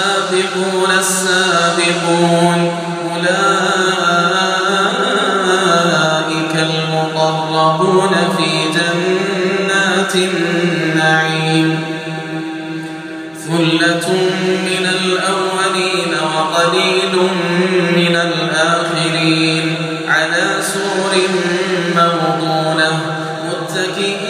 والسابقون السابقون. أولئك المقربون في جنات النعيم. ثلة من الأولين وقليل من الآخرين. على سور موضونة متكئين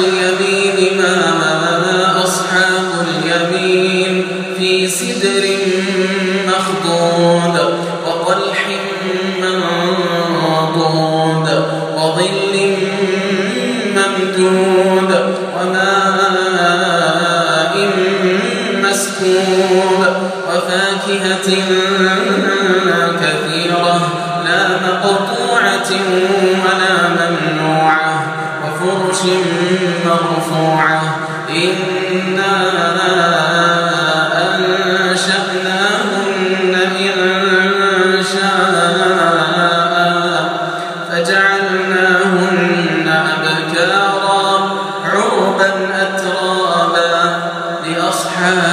اليمين ما أصحاب اليمين في سدر مسكوب وفاكهة كثيرة لا مقطوعة ولا ممنوعة وفرش مرفوعة. إنا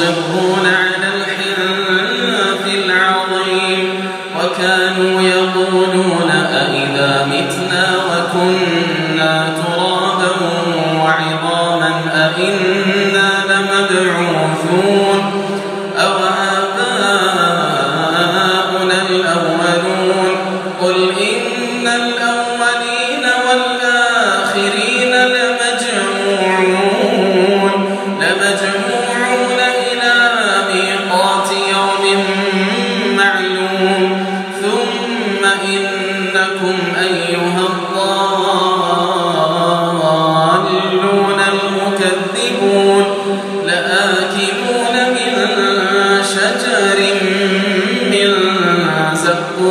يصرون على الحنف العظيم وكانوا يقولون أئذا متنا وكنا ترابا وعظاما أئنا لمبعوثون أو آباؤنا الأولون قل إن